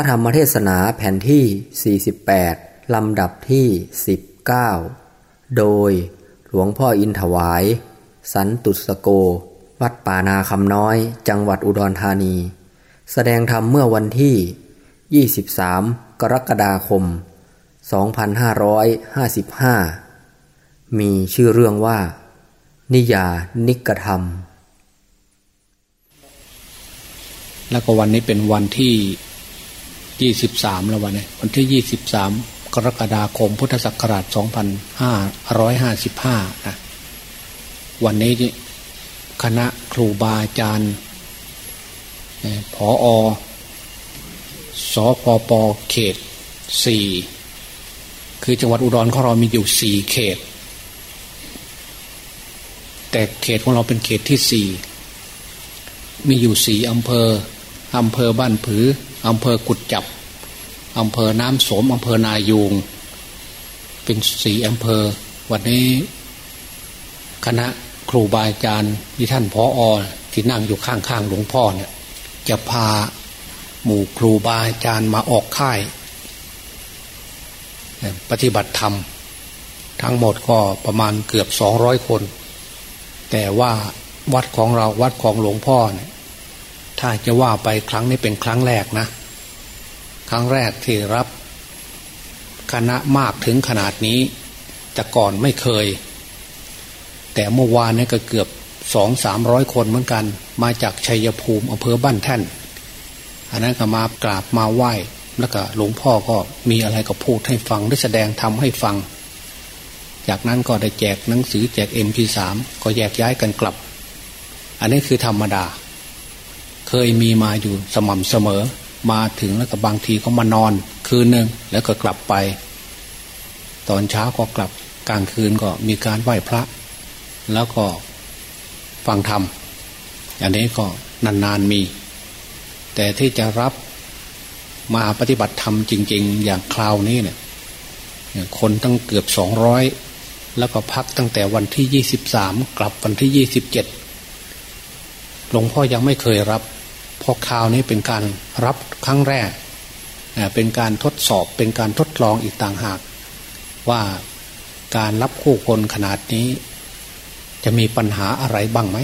ระธรรมเทศนาแผ่นที่ 48 ลำดับที่ 19 โดยหลวงพ่ออินถวาย สันตุสโก วัดป่านาคำน้อย จังหวัดอุดรธานี แสดงธรรมเมื่อวันที่ 23 กรกฎาคม 2555 มีชื่อเรื่องว่า นิยานิกธรรม แล้วก็วันนี้เป็นวันที่ ยี่สิบสามแล้ววันนี้วันที่ยี่สิบสามกรกฎาคมพุทธศักราชสองพันห้าร้อยห้าสิบห้านะวันนี้คณะครูบาอาจารย์ผออสพปเขตสี่คือจังหวัดอุดรของเรามีอยู่สี่เขต แต่เขตของเราเป็นเขตที่สี่มีอยู่สี่อำเภออำเภอบ้านผือ อำเภอกุดจับอำเภอน้ำสมอำเภอนายูง เป็นสี่อำเภอ วันนี้ คณะครูบาอาจารย์ที่ท่านพออที่นั่งอยู่ข้างๆหลวงพ่อเนี่ย จะพาหมู่ครูบาอาจารย์มาออกค่าย ปฏิบัติธรรม ทั้งหมดก็ประมาณเกือบสองร้อยคน แต่ว่าวัดของเราวัดของหลวงพ่อเนี่ย ถ้าจะว่าไปครั้งนี้เป็นครั้งแรกนะ ครั้งแรกที่รับคณะมากถึงขนาดนี้ แต่ก่อนไม่เคย แต่เมื่อวานนี้ก็เกือบสองสามร้อยคนเหมือนกัน มาจากชัยภูมิอำเภอบ้านแท่นอันนั้นก็มากราบมาไหว้แล้วก็หลวงพ่อก็มีอะไรก็พูดให้ฟังได้แสดงทำให้ฟัง จากนั้นก็ได้แจกหนังสือแจกเอ็มพีสามก็แยกย้ายกันกลับ อันนี้คือธรรมดา เคยมีมาอยู่สม่ำเสมอ มาถึงแล้วก็บางทีก็มานอน คืนหนึ่งแล้วก็กลับไป ตอนเช้าก็กลับกลางคืนก็มีการไหว้พระ แล้วก็ฟังธรรมอันนี้ก็นานๆมี แต่ที่จะรับมาปฏิบัติธรรมจริง ๆ อย่างคราวนี้เนี่ยคนตั้งเกือบสองร้อยแล้วก็พักตั้งแต่วันที่ยี่สิบสามกลับวันที่ยี่สิบเจ็ดหลวงพ่อยังไม่เคยรับ พอคราวนี้เป็นการรับครั้งแรก เป็นการทดสอบเป็นการทดลองอีกต่างหาก ว่าการรับคู่คนขนาดนี้ จะมีปัญหาอะไรบ้างไหม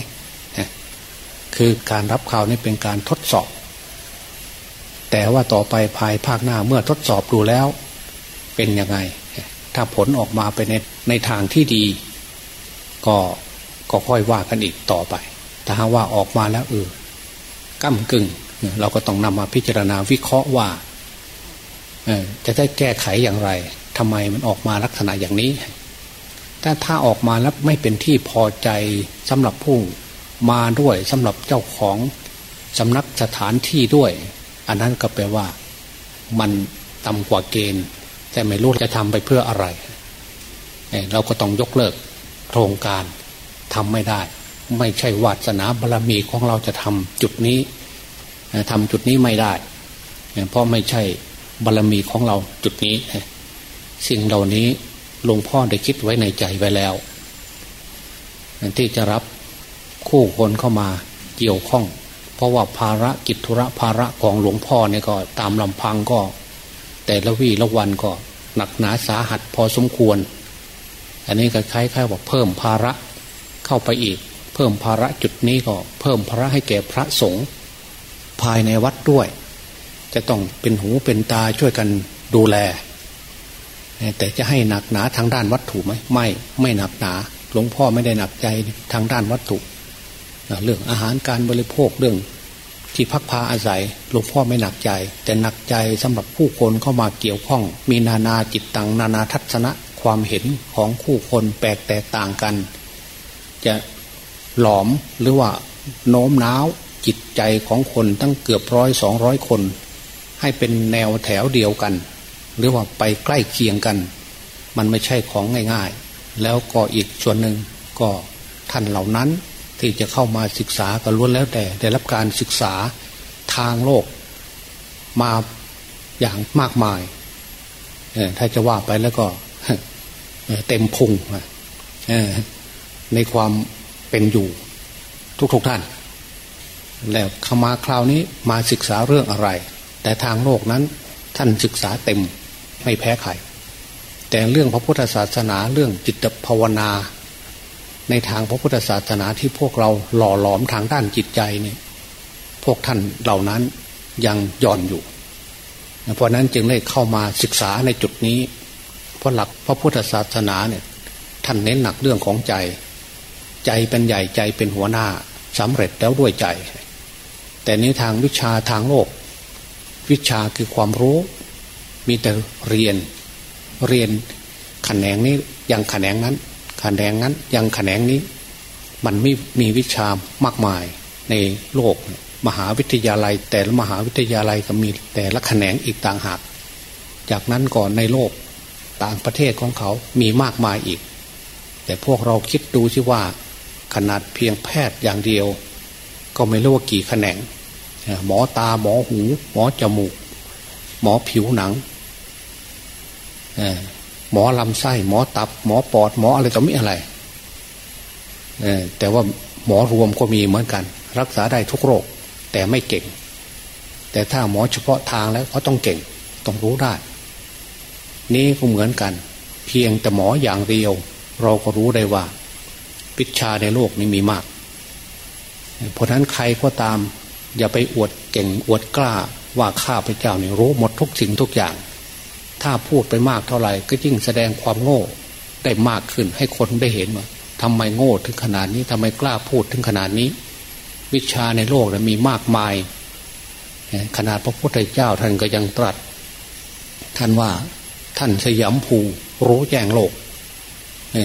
คือการรับข่าวนี้เป็นการทดสอบ แต่ว่าต่อไปภายภาคหน้าเมื่อทดสอบดูแล้ว เป็นยังไง ถ้าผลออกมาเป็นในในทางที่ดี ก็ก็ค่อยว่ากันอีกต่อไป ถ้าว่าออกมาแล้วเออ ก้ากึ่งเราก็ต้องนำมาพิจารณาวิเคราะห์ว่าจะได้แก้ไขอย่างไรทำไมมันออกมาลักษณะอย่างนี้ แต่ถ้าออกมาแล้วไม่เป็นที่พอใจสำหรับผู้มาด้วยสำหรับเจ้าของสำนักสถานที่ด้วย อันนั้นก็แปลว่ามันต่ำกว่าเกณฑ์ แต่ไม่รู้จะทำไปเพื่ออะไร เราก็ต้องยกเลิกโครงการทำไม่ได้ ไม่ใช่วาสนาบารรมีของเราจะทำจุดนี้ทำจุดนี้ไม่ได้ เพราะไม่ใช่บารรมีของเราจุดนี้สิ่งเหล่านี้หลวงพ่อได้คิดไว้ในใจไว้แล้ว ที่จะรับคู่คนเข้ามาเกี่ยวข้อง เพราะว่าภาระกิจธุระภาระของหลวงพ่อเนี่ยก็ตามลำพังก็ แต่ละวี่ละวันก็หนักหนาสาหัสพอสมควร อันนี้ก็คล้ายๆว่าเพิ่มภาระเข้าไปอีก เพิ่มภาระจุดนี้ก็ เพิ่มภาระให้แก่พระสงฆ์ภายในวัดด้วย จะต้องเป็นหูเป็นตาช่วยกันดูแล แต่จะให้หนักหนาทางด้านวัตถุไหมไม่ไม่หนักหนา หลวงพ่อไม่ได้หนักใจทางด้านวัตถุ เรื่องอาหารการบริโภคเรื่องที่พักพาอาศัยหลวงพ่อไม่หนักใจ แต่หนักใจสำหรับผู้คนเข้ามาเกี่ยวข้อง มีนานาจิตตังนานาทัศนะความเห็นของคู่คนแปลกแตกต่างกัน จะ หลอมหรือว่าโน้มน้าวจิตใจของคนตั้งเกือบร้อยสองร้อยคน ให้เป็นแนวแถวเดียวกัน หรือว่าไปใกล้เคียงกัน มันไม่ใช่ของง่ายๆ แล้วก็อีกส่วนหนึ่งก็ท่านเหล่านั้นที่จะเข้ามาศึกษาก็ล้วนแล้วแต่ ได้รับการศึกษาทางโลก มาอย่างมากมายถ้าจะว่าไปแล้วก็เต็มพุงในความ เป็นอยู่ทุกๆทท่าน แล้วขมาคราวนี้มาศึกษาเรื่องอะไรแแต่ทางโลกนั้นท่านศึกษาเต็มไม่แพ้ใครแต่เรื่องพระพุทธศาสนาเรื่องจิตภาวนา ในทางพระพุทธศาสนาที่พวกเราหล่อหลอมทางด้านจิตใจเนี่ยพวกท่านเหล่านั้นยังย่อนอยู่ เพราะนั้นจึงได้เข้ามาศึกษาในจุดนี้ เพราะหลักพระพุทธศาสนาเนี่ยท่านเน้นหนักเรื่องของใจ ใจเป็นใหญ่ใจเป็นหัวหน้าสำเร็จแล้วด้วยใจ แต่นี้ทางวิชาทางโลก วิชาคือความรู้ มีแต่เรียนเรียนแขนงนี้ยังแขนงนั้นแขนงนั้นยังแขนงนี้ มันไม่มีวิชามากมายในโลก มหาวิทยาลัย แต่ละมหาวิทยาลัยก็มีแต่ละแขนงอีกต่างหาก จากนั้นก่อนในโลกต่างประเทศของเขามีมากมายอีก แต่พวกเราคิดดูสิว่า ขนาดเพียงแพทย์อย่างเดียว ก็ไม่รู้ว่ากี่แขนง หมอตาหมอหู หมอจมูก หมอผิวหนังหมอลำไส้ หมอตับ หมอปอด หมออะไรต่อมีอะไรแต่ว่าหมอรวมก็มีเหมือนกัน รักษาได้ทุกโรค แต่ไม่เก่ง แต่ถ้าหมอเฉพาะทางแล้วเขาต้องเก่ง ต้องรู้ได้ นี่ก็เหมือนกัน เพียงแต่หมออย่างเดียว เราก็รู้ได้ว่า วิชาในโลกนี้มีมาก เพราะนั้นใครก็ตาม อย่าไปอวดเก่งอวดกล้าว่าข้าพเจ้าเนี่ยรู้หมดทุกสิ่งทุกอย่าง ถ้าพูดไปมากเท่าไหร่ ก็ยิ่งแสดงความโง่ได้มากขึ้นให้คนได้เห็นว่าทำไมโง่ถึงขนาดนี้ทำไมกล้าพูดถึงขนาดนี้ วิชาในโลกมีมากมาย ขนาดพระพุทธเจ้าท่านก็ยังตรัส ท่านว่าท่านสยามภูรู้แจ้งโลก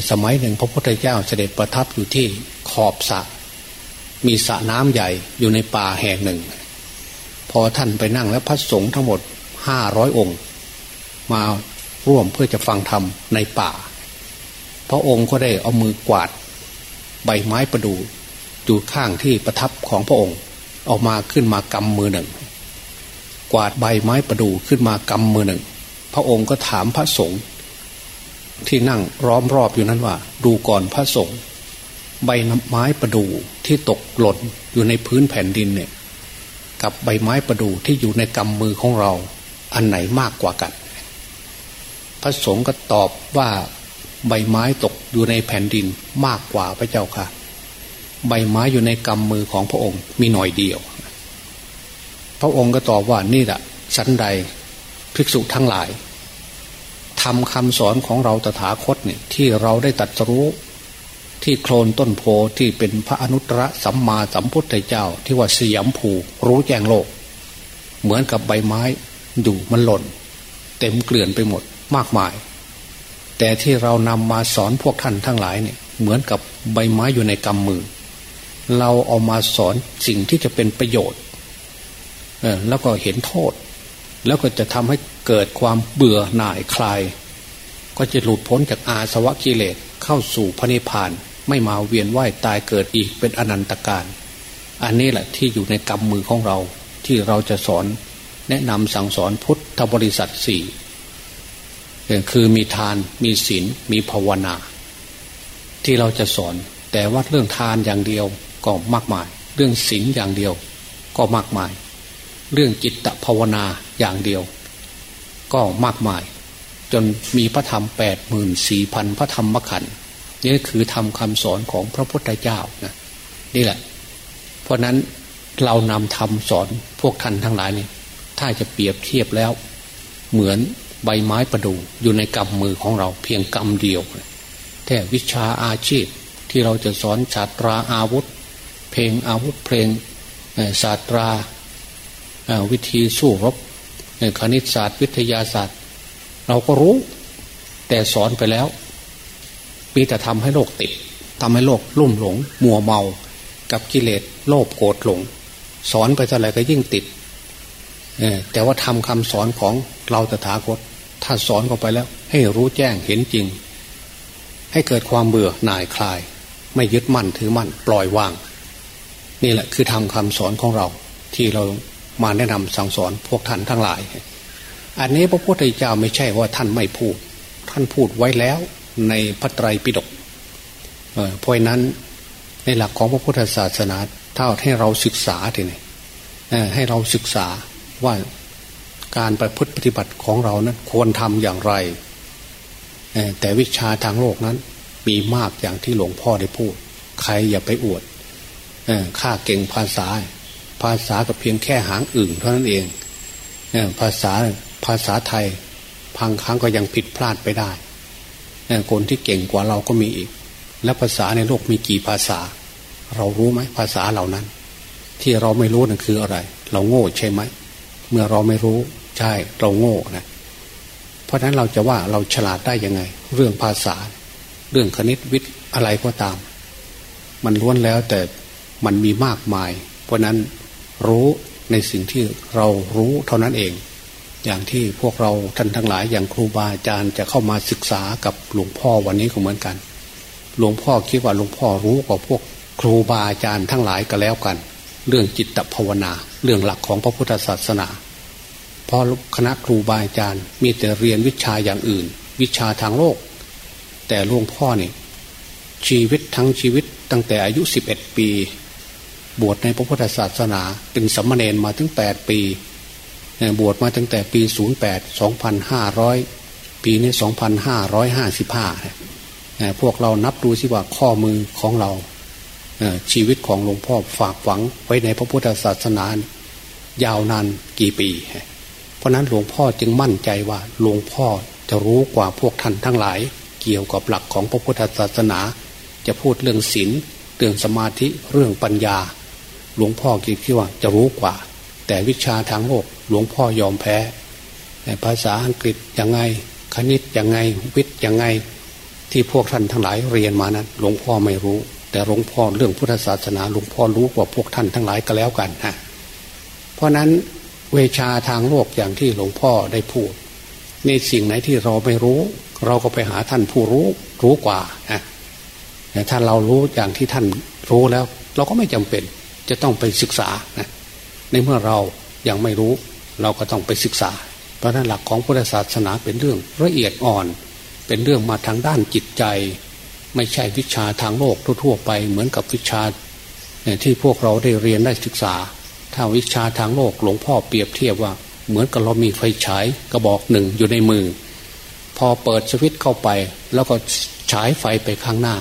สมัยหนึ่งพระพุทธเจ้าเสด็จประทับอยู่ที่ขอบสระมีสระน้ำใหญ่อยู่ในป่าแห่งหนึ่ง พอท่านไปนั่งแล้วพระสงฆ์ทั้งหมดห้าร้อยองค์ มาร่วมเพื่อจะฟังธรรมในป่า พระองค์ก็ได้เอามือกวาด ใบไม้ประดู่อยู่ข้างที่ประทับของพระองค์ ออกมาขึ้นมากำมือหนึ่ง กวาดใบไม้ประดู่ขึ้นมากำมือหนึ่ง พระองค์ก็ถามพระสงฆ์ ที่นั่งร้อมรอบอยู่นั้นว่า ดูก่อนพระสงฆ์ใบไม้ประดู่ที่ตกหล่นอยู่ในพื้นแผ่นดินเนี่ย กับใบไม้ประดู่ที่อยู่ในกำมือของเรา อันไหนมากกว่ากัน พระสงฆ์ก็ตอบว่าใบไม้ตกอยู่ในแผ่นดินมากกว่าพระเจ้าค่ะ ใบไม้อยู่ในกำมือของพระองค์มีหน่อยเดียว พระองค์ก็ตอบว่านี่แหละชั้นใดภิกษุทั้งหลาย ทำคำสอนของเราตถาคตเนี่ยที่เราได้ตัดรู้ ที่โคลนต้นโพที่เป็นพระอนุตตรสัมมาสัมพุทธเจ้า ที่ว่าสยามภูรู้แจ้งโลก เหมือนกับใบไม้อยู่มันหล่น เต็มเกลื่อนไปหมดมากมาย แต่ที่เรานำมาสอนพวกท่านทั้งหลายเนี่ยเหมือนกับใบไม้อยู่ในกำมือ เราเอามาสอนสิ่งที่จะเป็นประโยชน์แล้วก็เห็นโทษ แล้วก็จะทำให้ เกิดความเบื่อหน่ายคลาย ก็จะหลุดพ้นจากอาสวะกิเลสเข้าสู่พระนิพพาน ไม่มาเวียนว่ายตายเกิดอีกเป็นอนันตการอันนี้แหละที่อยู่ในกำมือของเราที่เราจะสอนแนะนำสั่งสอนพุทธบริษัทสี่คือมีทานมีศีลมีภาวนา ที่เราจะสอน แต่ว่าเรื่องทานอย่างเดียวก็มากมาย เรื่องศีลอย่างเดียวก็มากมาย เรื่องจิตภาวนาอย่างเดียว ก็มากมาย จนมีพระธรรมแปดหมื่นสี่พันพระธรรมขันธ์นี่คือทำคำสอนของพระพุทธเจ้านะนี่แหละ เพราะนั้นเรานำทำสอนพวกท่านทั้งหลายนี่ถ้าจะเปรียบเทียบแล้ว เหมือนใบไม้ประดู่อยู่ในกำมือของเราเพียงกำเดียวแต่วิชาอาชีพที่เราจะสอนศาสตราอาวุธ เพลงอาวุธเพลงศาสตราวิธีสู้รบ คณิตศาสตร์วิทยาศาสตร์ เราก็รู้ แต่สอนไปแล้วมีแต่ทำให้โลกติดทำให้โลกลุ่มหลง มัวเมา กับกิเลสโลภโกรธหลง สอนไปเท่าไหร่ก็ยิ่งติดแต่ว่าทำคำสอนของเราตถาคต ถ้าสอนเข้าไปแล้ว ให้รู้แจ้งเห็นจริง ให้เกิดความเบื่อหน่ายคลาย ไม่ยึดมั่นถือมั่นปล่อยวาง นี่แหละคือทำคำสอนของเราที่เรา มาแนะนำสั่งสอนพวกท่านทั้งหลาย อันนี้พระพุทธเจ้าไม่ใช่ว่าท่านไม่พูด ท่านพูดไว้แล้วในพระไตรปิฎกเพราะนั้นในหลักของพระพุทธศาสนาเท่าให้เราศึกษาทีนี้ให้เราศึกษาว่าการประพฤติปฏิบัติของเรานั้นควรทำอย่างไร แต่วิชาทางโลกนั้น มีมากอย่างที่หลวงพ่อได้พูด ใครอย่าไปอวดข้าเก่งภาษา ภาษากับเพียงแค่หางอื่นเท่านั้นเองภาษาภาษาไทยพังครั้งก็ยังผิดพลาดไปได้คนที่เก่งกว่าเราก็มีอีก และภาษาในโลกมีกี่ภาษา เรารู้ไหมภาษาเหล่านั้น ที่เราไม่รู้นั่นคืออะไร เราโง่ใช่ไหมเมื่อเราไม่รู้ใช่เราโง่นะเพราะฉะนั้นเราจะว่าเราฉลาดได้ยังไง เรื่องภาษา เรื่องคณิตวิทย์อะไรก็ตาม มันล้วนแล้วแต่มันมีมากมาย เพราะนั้น รู้ในสิ่งที่เรารู้เท่านั้นเอง อย่างที่พวกเราท่านทั้งหลาย อย่างครูบาอาจารย์จะเข้ามาศึกษากับหลวงพ่อวันนี้ก็เหมือนกัน หลวงพ่อคิดว่าหลวงพ่อรู้กว่าพวกครูบาอาจารย์ทั้งหลายก็แล้วกัน เรื่องจิตภาวนา เรื่องหลักของพระพุทธศาสนาพราะคณะครูบาอาจารย์มีแต่เรียนวิชาอย่างอื่น วิชาทางโลก แต่หลวงพ่อเนี่ยชีวิตทั้งชีวิตตั้งแต่อายุสิบเอ็ดปี บวชในพระพุทธศาสนา เป็นสัมมาเนนมาถึงแปดปี บวชมาตั้งแต่ปีศูนย์แปดสองพันห้าร้อยปีนี้สองพันห้าร้อยห้าสิบห้าพวกเรานับดูสิว่าข้อมือของเรา ชีวิตของหลวงพ่อฝากฝังไว้ในพระพุทธศาสนายาวนานกี่ปี เพราะนั้นหลวงพ่อจึงมั่นใจว่าหลวงพ่อจะรู้กว่าพวกท่านทั้งหลาย เกี่ยวกับหลักของพระพุทธศาสนา จะพูดเรื่องศีลเรื่องสมาธิเรื่องปัญญา หลวงพ่อคิดว่าจะรู้กว่า แต่วิชาทางโลกหลวงพ่อยอมแพ้ภาษาอังกฤษยังไง คณิตยังไงวิทย์ยังไง ที่พวกท่านทั้งหลายเรียนมานั้นหลวงพ่อไม่รู้ แต่หลวงพ่อเรื่องพุทธศาสนาหลวงพ่อรู้กว่าพวกท่านทั้งหลายก็แล้วกันฮะเพราะนั้นเวชาทางโลกอย่างที่หลวงพ่อได้พูดในสิ่งไหนที่เราไม่รู้ เราก็ไปหาท่านผู้รู้รู้กว่านะแต่ถ้าเรารู้อย่างที่ท่านรู้แล้ว เราก็ไม่จำเป็น จะต้องไปศึกษานะในเมื่อเรายังไม่รู้ เราก็ต้องไปศึกษา เพราะนั้นหลักของพุทธศาสนาเป็นเรื่องละเอียดอ่อน เป็นเรื่องมาทางด้านจิตใจ ไม่ใช่วิชาทางโลกทั่วๆไปเหมือนกับวิชาที่พวกเราได้เรียนได้ศึกษา ถ้าวิชาทางโลกหลวงพ่อเปรียบเทียบว่าเหมือนกับเรามีไฟฉายกระบอกหนึ่งอยู่ในมือ พอเปิดสวิตเข้าไป แล้วก็ฉายไฟไปข้างหน้า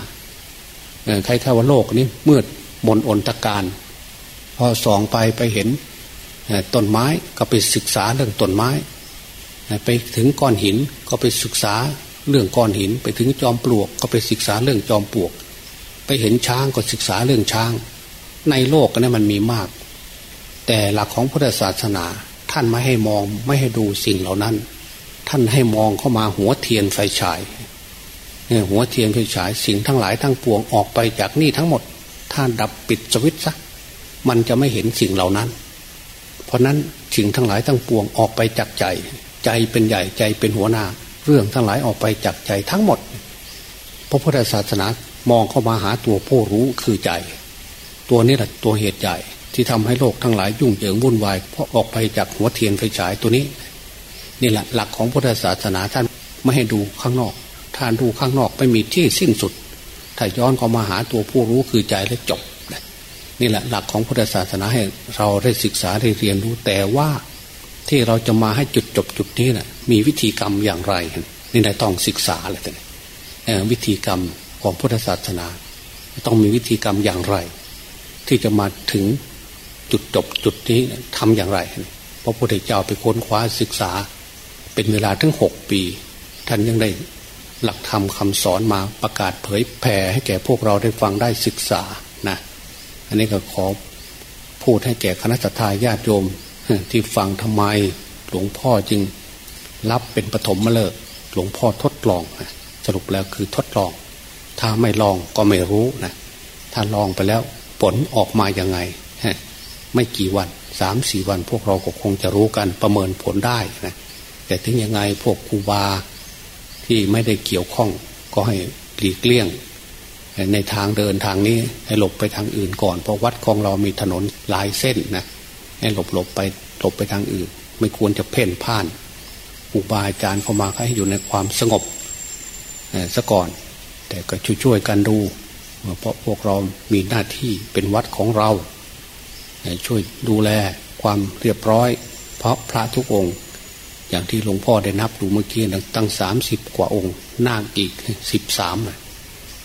ใครๆว่าโลกนี้มืดมนอนตะการ อส่องไปไปเห็นต้นไม้ก็ไปศึกษาเรื่องต้นไม้ ไปถึงก้อนหินก็ไปศึกษาเรื่องก้อนหิน ไปถึงจอมปลวก ก็ไปศึกษาเรื่องจอมปลวก ไปเห็นช้างก็ศึกษาเรื่องช้าง ในโลกนี้มันมีมาก แต่หลักของพุทธศาสนา ท่านไม่ให้มองไม่ให้ดูสิ่งเหล่านั้น ท่านให้มองเข้ามาหัวเทียนไฟฉายหัวเทียนไฟฉายสิ่งทั้งหลายทั้งปวงออกไปจากนี่ทั้งหมดท่านดับปิดสวิตซะ มันจะไม่เห็นสิ่งเหล่านั้น เพราะนั้นสิ่งทั้งหลายทั้งปวงออกไปจากใจ ใจเป็นใหญ่ใจเป็นหัวหน้า เรื่องทั้งหลายออกไปจากใจทั้งหมด พระพุทธศาสนามองเข้ามาหาตัวผู้รู้คือใจ ตัวนี้แหละตัวเหตุใหญ่ที่ทำให้โลกทั้งหลายยุ่งเหยิงวุ่นวายเพราะออกไปจากหัวเทียนไฟฉายตัวนี้นี่แหละหลักของพุทธศาสนาท่านไม่ให้ดูข้างนอกท่านดูข้างนอกไม่มีที่สิ้นสุด ถ้าย้อนเข้ามาหาตัวผู้รู้คือใจแล้วจบ นี่แหละหลักของพุทธศาสนาให้เราได้ศึกษาได้เรียนรู้แต่ว่าที่เราจะมาให้จุดจบจุดนี้นะ่ะมีวิธีกรรมอย่างไร นี่นายต้องศึกษาเลยแต่วิธีกรรมของพุทธศาสนา ต้องมีวิธีกรรมอย่างไร ที่จะมาถึงจุดจบจุดนี้ทำอย่างไรเพราะพระพุทธเจ้าไปค้นคว้าศึกษา เป็นเวลาถึงหกปี ท่านยังได้หลักธรรมคาสอนมาประกาศเผยแผ่ให้แก่พวกเราได้ฟังได้ศึกษา อันนี้ก็ขอพูดให้แก่คณะทาญาติโยมที่ฟังทำไมหลวงพ่อจึงรับเป็นปฐมมาเลิกหลวงพ่อทดลองสรุปแล้วคือทดลอง ถ้าไม่ลองก็ไม่รู้นะถ้าลองไปแล้วผลออกมาอย่างไง ไม่กี่วันสามสี่วันพวกเราก็คงจะรู้กันประเมินผลได้นะแต่ถึงยังไงพวกครูบาที่ไม่ได้เกี่ยวข้องก็ให้หลีกเลี่ยง ในทางเดินทางนี้ให้หลบไปทางอื่นก่อน เพราะวัดของเรามีถนนหลายเส้นนะให้หลบหลบไปหลบไปทางอื่น ไม่ควรจะเพ่นพ่านครูบาอาจารย์เข้ามาให้อยู่ในความสงบซะก่อน แต่ก็ช่วยๆกันดู เพราะพวกเรามีหน้าที่เป็นวัดของเราช่วยดูแลความเรียบร้อย เพราะพระทุกองค์ อย่างที่หลวงพ่อได้นับดูเมื่อกี้ตั้งสามสิบกว่าองค์นาคอีกสิบสาม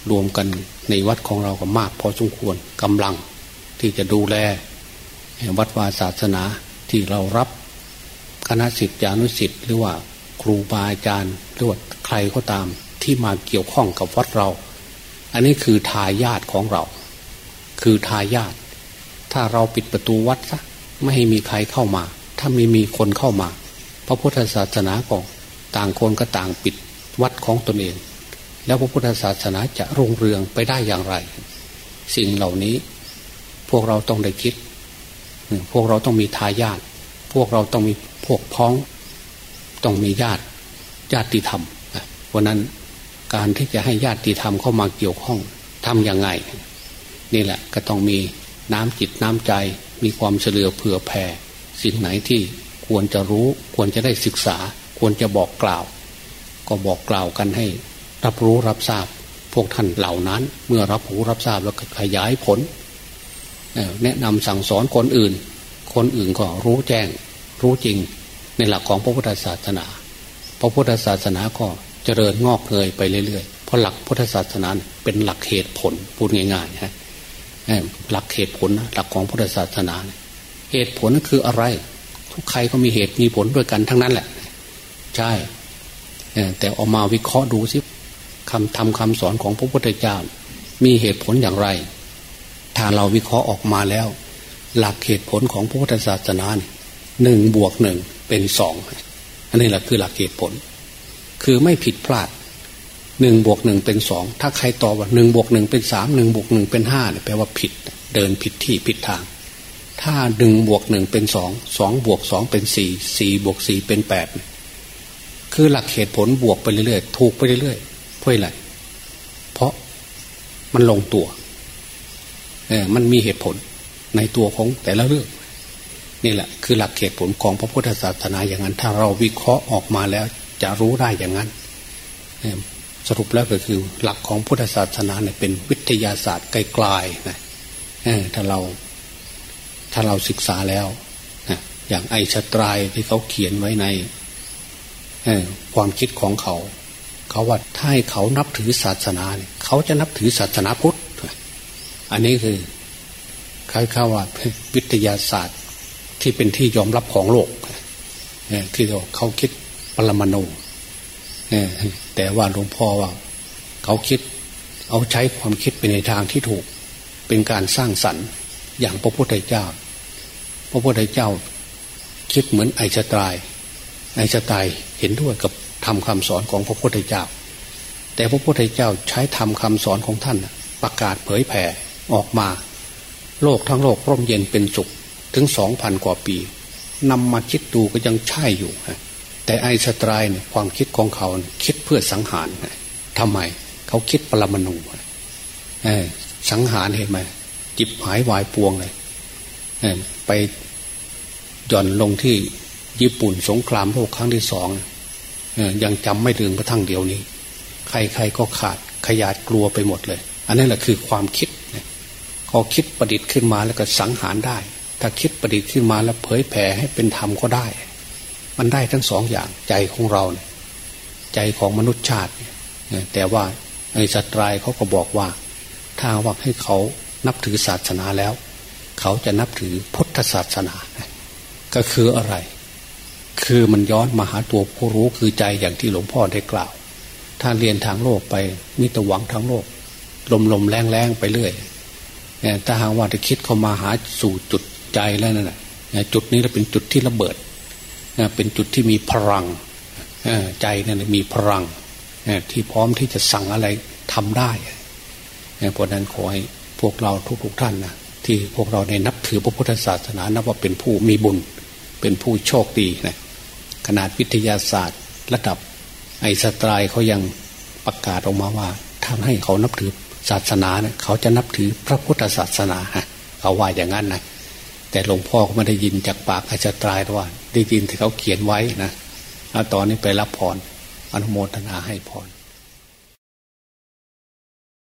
รวมกันในวัดของเราก็มาก พอสมควรกำลังที่จะดูแล วัดวาศาสนาที่เรารับคณะสิทธิานุสิทธิ์หรือว่าครูบาอาจารย์หรือว่าใครก็ตามที่มาเกี่ยวข้องกับวัดเรา อันนี้คือทายาทของเรา คือทายาทถ้าเราปิดประตูวัดซะไม่ให้มีใครเข้ามา ถ้าไม่มีคนเข้ามา พระพุทธศาสนาก็ต่างคนก็ต่างปิดวัดของตนเอง แล้วพระพุทธศาสนาจะรุ่งเรืองไปได้อย่างไร สิ่งเหล่านี้พวกเราต้องได้คิด พวกเราต้องมีทายาทพวกเราต้องมีพวกพ้อง ต้องมีญาติญาติธรรมเพราะนั้นการที่จะให้ญาติธรรมเข้ามาเกี่ยวข้องทำยังไง นี่แหละก็ต้องมีน้ำจิตน้ำใจ มีความเฉลือเผื่อแผ่สิ่งไหนที่ควรจะรู้ ควรจะได้ศึกษา ควรจะบอกกล่าว ก็บอกกล่าวกันให้ รับรู้รับทราบ พวกท่านเหล่านั้น เมื่อรับรู้รับทราบแล้วขยายผล แนะนำสั่งสอนคนอื่น คนอื่นก็รู้แจ้งรู้จริงในหลักของพระพุทธศาสนา พระพุทธศาสนาก็เจริญงอกเงยไปเรื่อยๆ เพราะหลักพุทธศาสนาเป็นหลักเหตุผลพูดง่ายๆฮะหลักเหตุผลหลักของพุทธศาสนา เหตุผลคืออะไร ทุกใครก็มีเหตุมีผลด้วยกันทั้งนั้นแหละ ใช่แต่ออกมาวิเคราะห์ดูสิ คำทำคำสอนของพระพุทธเจ้า มีเหตุผลอย่างไร ถ้าเราวิเคราะห์ออกมาแล้ว หลักเหตุผลของพระพุทธศาสนาหนึ่งบวกหนึ่งเป็นสองอันนี้แหละคือหลักเหตุผล คือไม่ผิดพลาดหนึ่งบวกหนึ่งเป็นสองถ้าใครตอบว่าหนึ่งบวกหนึ่งเป็นสามหนึ่งบวกหนึ่งเป็นห้าเนี่ยแปลว่าผิด เดินผิดที่ผิดทาง ถ้าหนึ่งบวกหนึ่งเป็นสองสองบวกสองเป็นสี่สี่บวกสี่เป็นแปดคือหลักเหตุผลบวกไปเรื่อยๆถูกไปเรื่อยๆ พราะอะไรเพราะมันลงตัวเออมันมีเหตุผลในตัวของแต่ละเรื่องนี่แหละคือหลักเหตุผลของพระพุทธศาสนาอย่างนั้น ถ้าเราวิเคราะห์ออกมาแล้วจะรู้ได้อย่างนั้นสรุปแล้วก็คือหลักของพุทธศาสนาเนี่ยเป็นวิทยาศาสตร์ไกลๆนะถ้าเราถ้าเราศึกษาแล้วอย่างไอชตรายที่เขาเขียนไว้ในความคิดของเขา เขาว่าถ้าให้เขานับถือศาสนาเนี่ยเขาจะนับถือศาสนาพุทธ อันนี้คือคล้ายๆว่าวิทยาศาสตร์ที่เป็นที่ยอมรับของโลกที่เขาคิดปรมาณูแต่ว่าหลวงพ่อว่า เขาคิดเอาใช้ความคิดไปในทางที่ถูก เป็นการสร้างสรรค์อย่างพระพุทธเจ้า พระพุทธเจ้า คิดเหมือนไอชตรายไอชตรายเห็นด้วยกับ ทำคำสอนของพระพุทธเจ้า แต่พระพุทธเจ้าใช้ทำคำสอนของท่านประกาศเผยแผ่ออกมา โลกทั้งโลกร่มเย็นเป็นสุขถึงสองพันกว่าปีนำมาคิดดูก็ยังใช่อยู่ แต่ไอสตรายเนี่ยความคิดของเขาคิดเพื่อสังหารทำไม เขาคิดปรมาณูสังหารเห็นไหมจิบหายวายปวงเลยไปหย่อนลงที่ญี่ปุ่นสงครามโลกครั้งที่สอง ยังจำไม่ถึงกระทั่งเดียวนี้ ใครๆก็ขาดขยาดกลัวไปหมดเลย อันนั้นแหละคือความคิดเขาคิดประดิษฐ์ขึ้นมาแล้วก็สังหารได้ ถ้าคิดประดิษฐ์ขึ้นมาแล้วเผยแผ่ให้เป็นธรรมก็ได้ มันได้ทั้งสองอย่างใจของเราเนี่ยใจของมนุษย์ชาติแต่ว่าในสัตรายเขาก็บอกว่า ถ้าว่าให้เขานับถือศาสนาแล้ว เขาจะนับถือพุทธศาสนา ก็คืออะไร คือมันย้อนมาหาตัวผู้รู้คือใจอย่างที่หลวงพ่อได้กล่าว ถ้าเรียนทางโลกไปมิตรหวังทางโลก ลมลมแรงแรงไปเรื่อยถ้าหากว่าจะคิดเข้ามาหาสู่จุดใจแล้วนั่นแหละจุดนี้จะเป็นจุดที่ระเบิดเป็นจุดที่มีพลังใจนั่นมีพลังที่พร้อมที่จะสั่งอะไรทำได้เพราะนั้นขอให้พวกเราทุกๆท่านนะที่พวกเราในนับถือพระพุทธศาสนานับว่าเป็นผู้มีบุญ เป็นผู้โชคดีนะ ขนาดวิทยาศาสตร์ ระดับไอสตรายเขายังประกาศออกมาว่าทำให้เขานับถือศาสนาเนะี่ยเขาจะนับถือพระพุทธศาสนาฮะเขาว่าอย่างนั้นนะแต่หลวงพ่อก็ไม่ได้ยินจากปากไอสตรายว่าได้ยินที่เขาเขียนไว้นะแล้วตอนนี้ไปรับพรอนุโมทนาให้พร